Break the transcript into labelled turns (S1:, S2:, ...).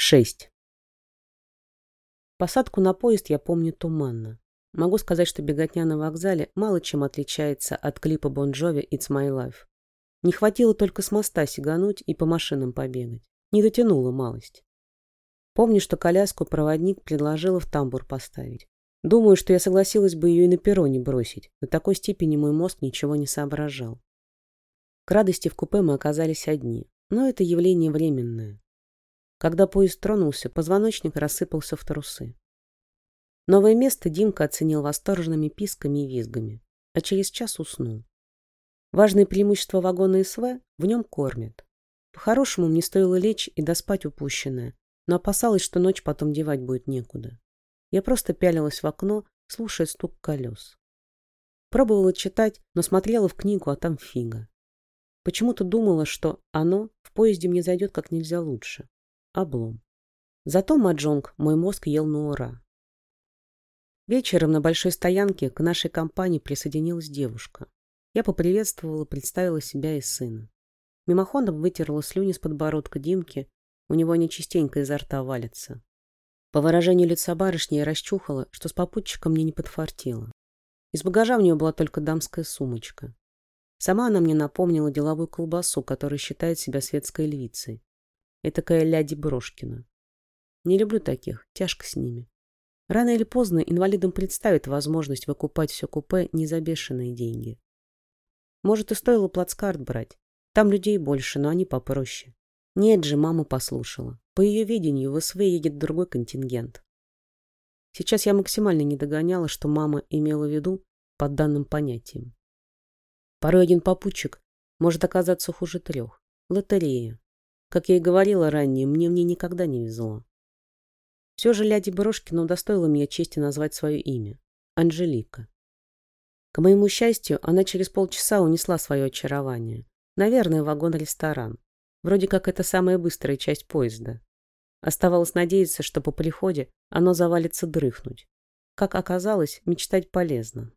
S1: 6. Посадку на поезд я помню туманно. Могу сказать, что беготня на вокзале мало чем отличается от клипа Бон Джови «It's my life». Не хватило только с моста сигануть и по машинам побегать. Не дотянула малость. Помню, что коляску проводник предложила в тамбур поставить. Думаю, что я согласилась бы ее и на перроне бросить. До такой степени мой мозг ничего не соображал. К радости в купе мы оказались одни. Но это явление временное. Когда поезд тронулся, позвоночник рассыпался в трусы. Новое место Димка оценил восторженными писками и визгами, а через час уснул. Важное преимущество вагона СВ – в нем кормят. По-хорошему, мне стоило лечь и доспать упущенное, но опасалась, что ночь потом девать будет некуда. Я просто пялилась в окно, слушая стук колес. Пробовала читать, но смотрела в книгу, а там фига. Почему-то думала, что оно в поезде мне зайдет как нельзя лучше. Облом. Зато маджонг мой мозг ел на ура. Вечером на большой стоянке к нашей компании присоединилась девушка. Я поприветствовала, представила себя и сына. Мимоходом вытерла слюни с подбородка Димки, у него они частенько изо рта валятся. По выражению лица барышни я расчухала, что с попутчиком мне не подфартило. Из багажа у нее была только дамская сумочка. Сама она мне напомнила деловую колбасу, которая считает себя светской львицей. Этакая ляди Брошкина. Не люблю таких, тяжко с ними. Рано или поздно инвалидам представит возможность выкупать все купе не за бешеные деньги. Может, и стоило плацкарт брать. Там людей больше, но они попроще. Нет же, мама послушала. По ее видению в СВ едет другой контингент. Сейчас я максимально не догоняла, что мама имела в виду под данным понятием. Порой один попутчик может оказаться хуже трех. Лотерея. Как я и говорила ранее, мне в ней никогда не везло. Все же Ляди Брошкина удостоила меня чести назвать свое имя. Анжелика. К моему счастью, она через полчаса унесла свое очарование. Наверное, вагон-ресторан. Вроде как это самая быстрая часть поезда. Оставалось надеяться, что по приходе оно завалится дрыхнуть. Как оказалось, мечтать полезно.